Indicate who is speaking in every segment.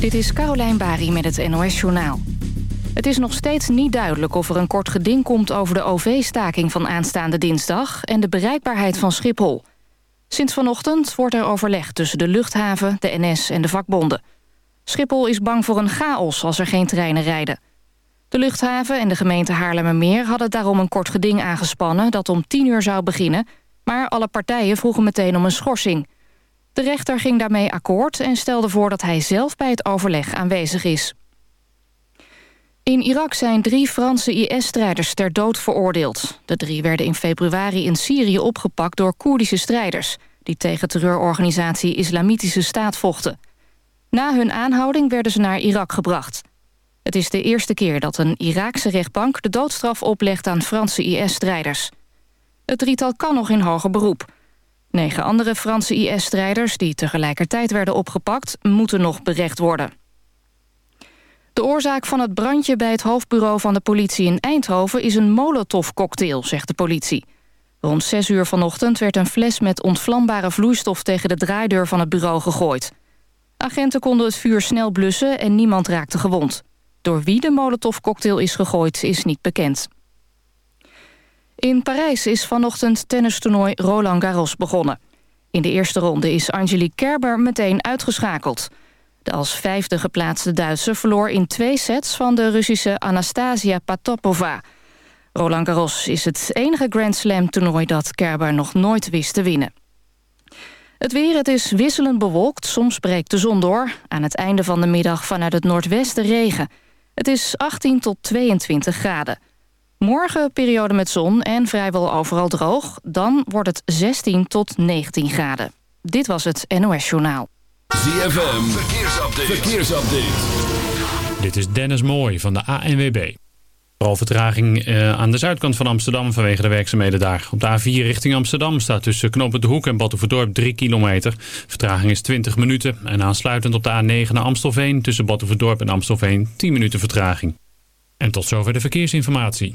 Speaker 1: Dit is Carolijn Bari met het NOS Journaal. Het is nog steeds niet duidelijk of er een kort geding komt... over de OV-staking van aanstaande dinsdag... en de bereikbaarheid van Schiphol. Sinds vanochtend wordt er overlegd tussen de luchthaven, de NS en de vakbonden. Schiphol is bang voor een chaos als er geen treinen rijden. De luchthaven en de gemeente Haarlemmermeer hadden daarom een kort geding aangespannen... dat om 10 uur zou beginnen, maar alle partijen vroegen meteen om een schorsing... De rechter ging daarmee akkoord en stelde voor dat hij zelf bij het overleg aanwezig is. In Irak zijn drie Franse IS-strijders ter dood veroordeeld. De drie werden in februari in Syrië opgepakt door Koerdische strijders... die tegen terreurorganisatie Islamitische Staat vochten. Na hun aanhouding werden ze naar Irak gebracht. Het is de eerste keer dat een Iraakse rechtbank de doodstraf oplegt aan Franse IS-strijders. Het drietal kan nog in hoger beroep... Negen andere Franse IS-strijders die tegelijkertijd werden opgepakt... moeten nog berecht worden. De oorzaak van het brandje bij het hoofdbureau van de politie in Eindhoven... is een molotovcocktail, zegt de politie. Rond 6 uur vanochtend werd een fles met ontvlambare vloeistof... tegen de draaideur van het bureau gegooid. Agenten konden het vuur snel blussen en niemand raakte gewond. Door wie de molotovcocktail is gegooid is niet bekend. In Parijs is vanochtend tennistoernooi Roland Garros begonnen. In de eerste ronde is Angelique Kerber meteen uitgeschakeld. De als vijfde geplaatste Duitse verloor in twee sets... van de Russische Anastasia Patopova. Roland Garros is het enige Grand Slam toernooi dat Kerber nog nooit wist te winnen. Het weer, het is wisselend bewolkt, soms breekt de zon door. Aan het einde van de middag vanuit het noordwesten regen. Het is 18 tot 22 graden. Morgen periode met zon en vrijwel overal droog. Dan wordt het 16 tot 19 graden. Dit was het NOS Journaal.
Speaker 2: ZFM, verkeersupdate. verkeersupdate.
Speaker 3: Dit is Dennis Mooij van de ANWB. Vooral vertraging uh, aan de zuidkant van Amsterdam vanwege de werkzaamheden daar. Op de A4 richting Amsterdam staat tussen Knoppen de Hoek en Batuverdorp 3 kilometer. Vertraging is 20 minuten. En aansluitend op de A9 naar Amstelveen tussen Batuverdorp en Amstelveen 10 minuten vertraging. En tot zover de verkeersinformatie.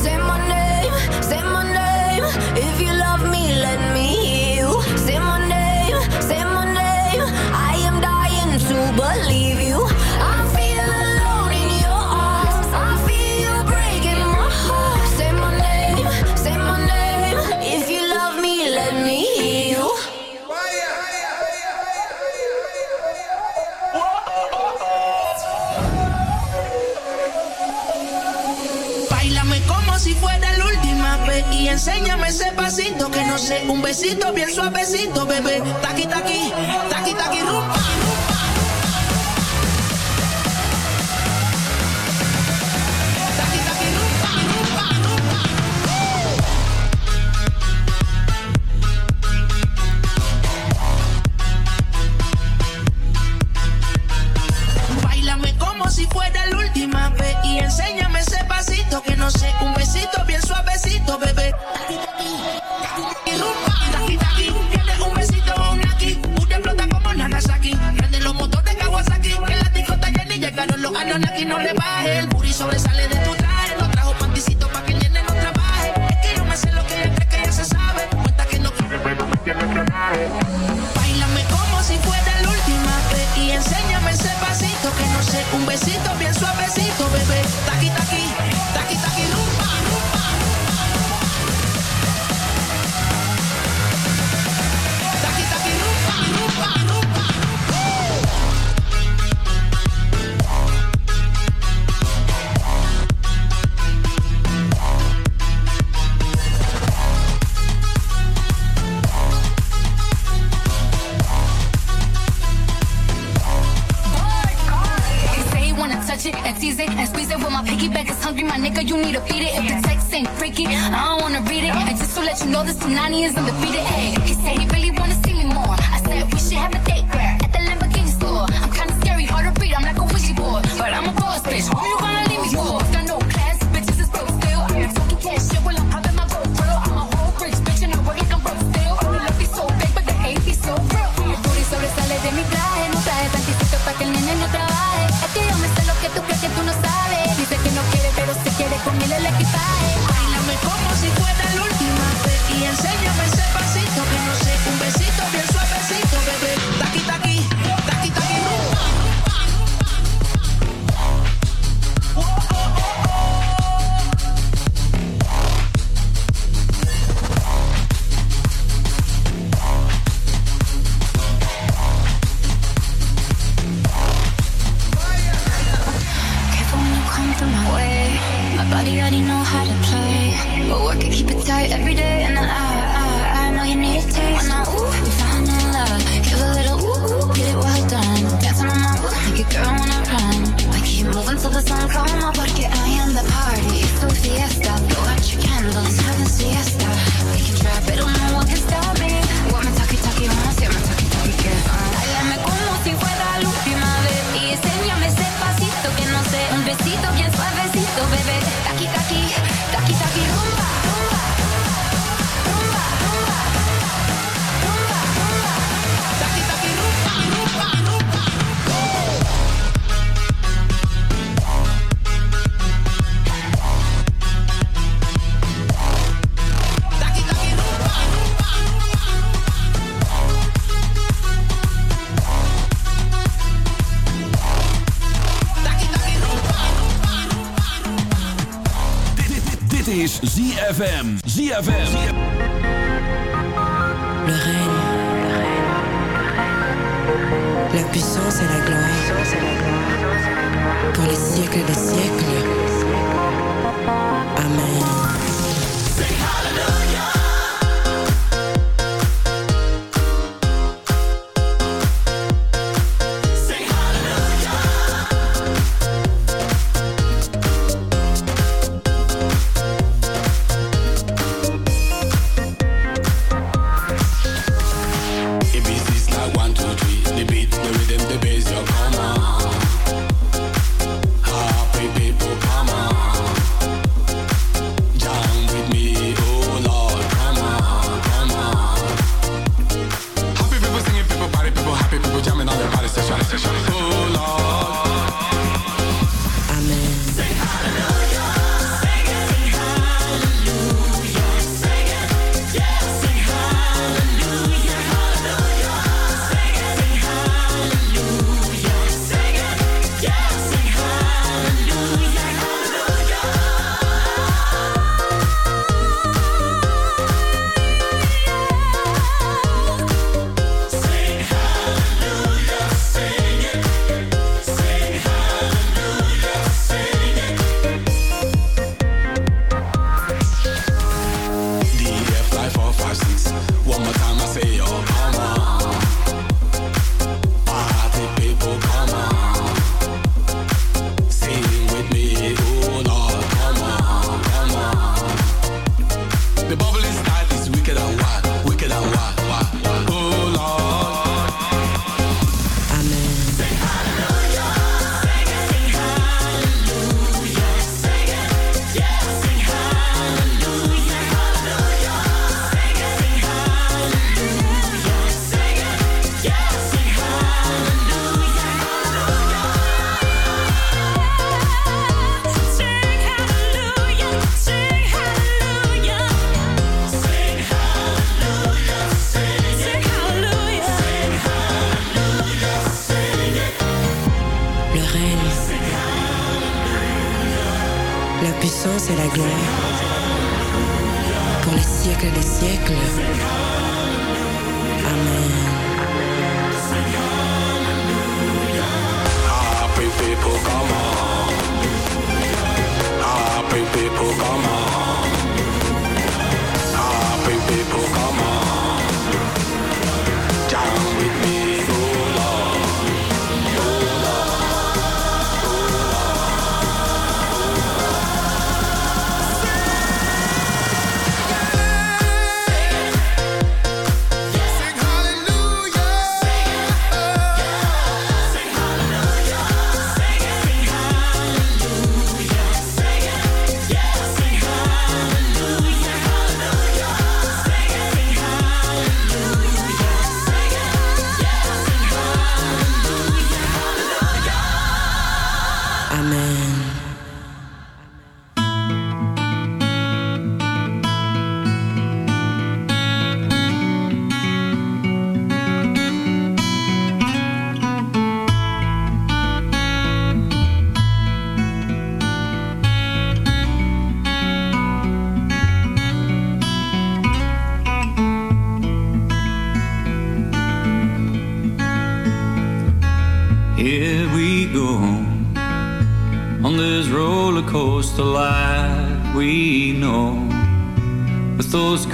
Speaker 4: un besito bien suavecito, bebé. Taqui, taqui, taqui, taqui. suavecito, bien suavecito,
Speaker 5: ven Johnny is undefeated.
Speaker 6: ZFM.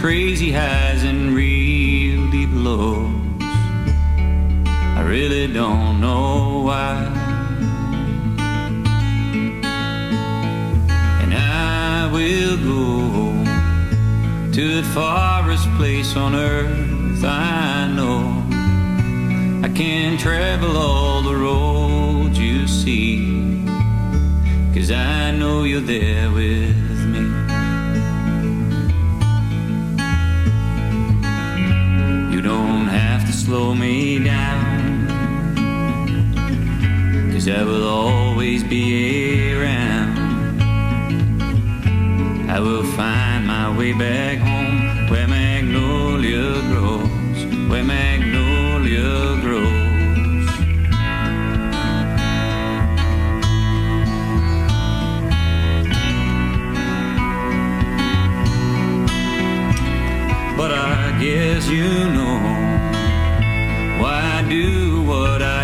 Speaker 7: crazy high.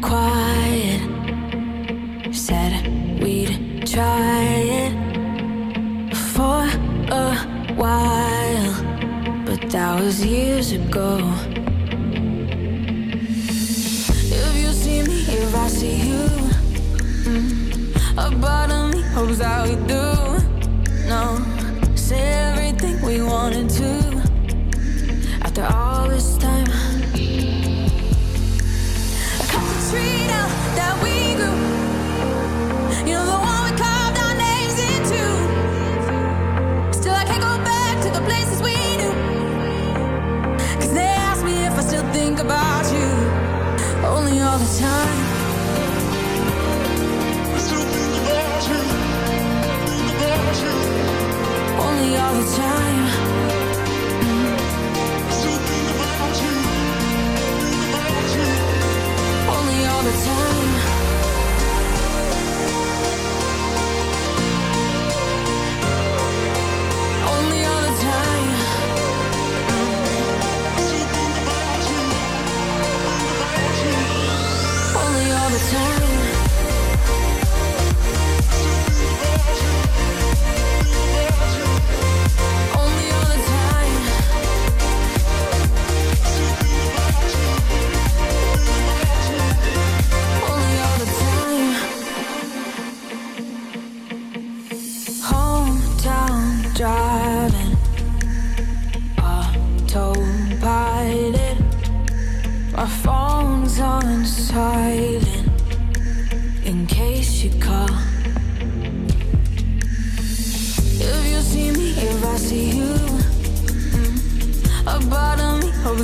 Speaker 2: quiet. Said we'd try it for a while, but that was years ago.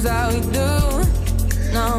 Speaker 2: how we do. No,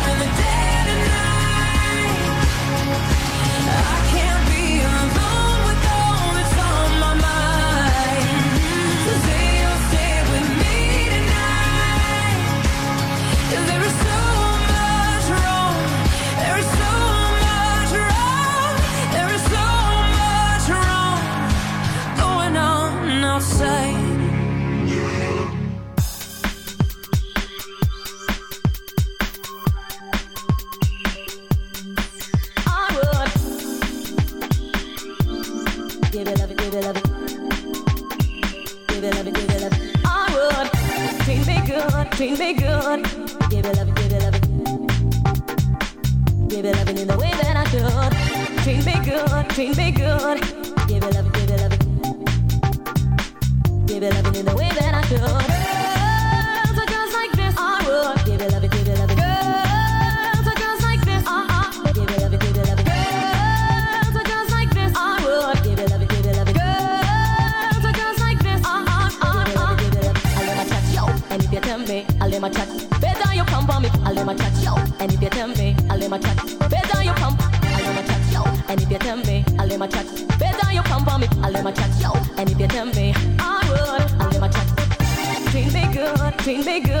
Speaker 8: treat me good. Give it loving, give it loving. Give it loving in the way that I should. Treat me good, treat me good. Give it loving, give it loving. Give it loving in the way that I should. and if you tell me, I'll let my chat. Better you come, I'll let my chat. Yo. And if you tell me, I'll let my chat. Better you come for me, I'll let my chat. Yo. And if you tell me, I would, I'll let my chat. clean me good, clean me good.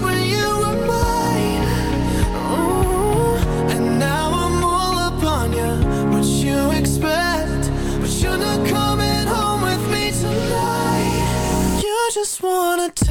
Speaker 9: just wanna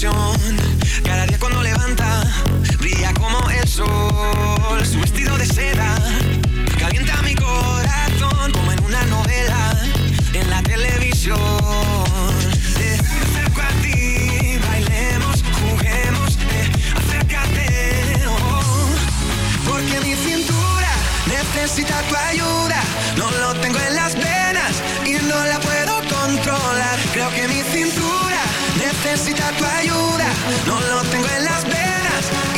Speaker 10: Cada día cuando levanta, brilla como el sol. Su vestido de seda calienta mi corazón como en una novela en la televisión. Me acerco a ti, bailemos, juguemos, eh, acércate. Oh. Porque mi cintura necesita tu ayuda. No lo tengo en las venas y no la puedo controlar. Creo que mi cintura necesita tu ayuda, no lo tengo en las venas.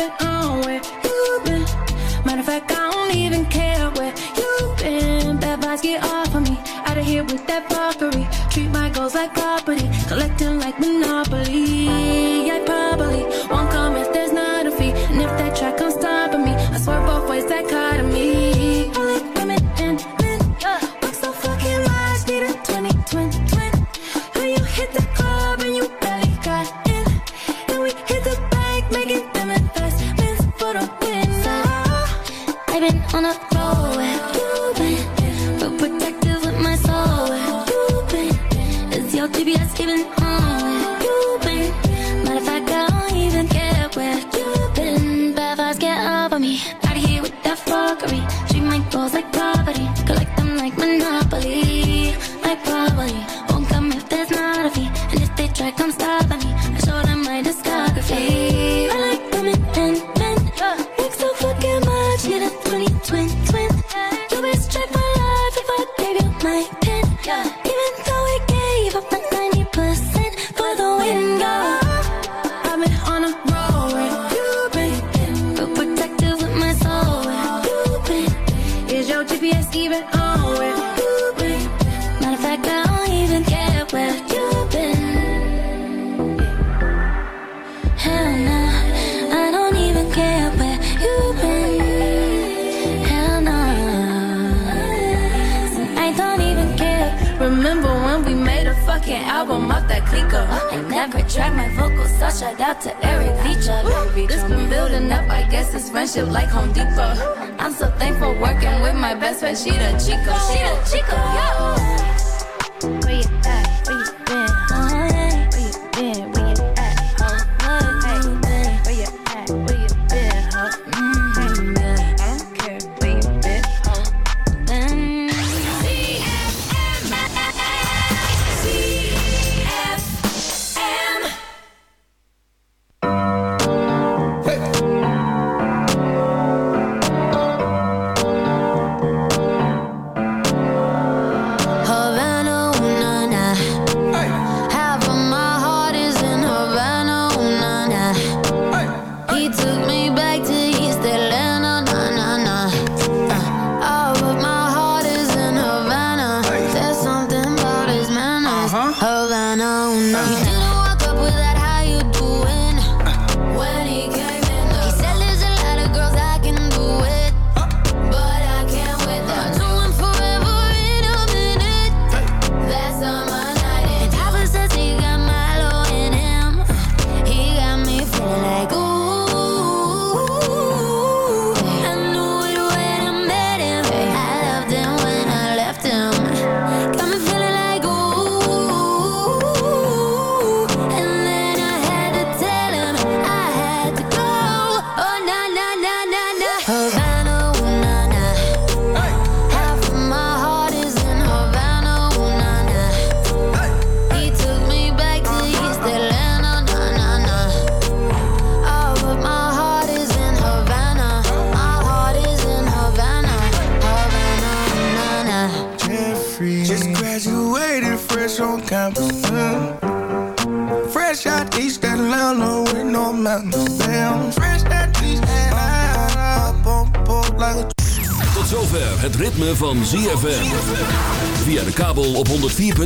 Speaker 2: on, where you been? Matter of fact, I don't even care where you been. Bad vibes get off of me. Out of here with that popery. Treat my goals like property. Collecting like Monopoly.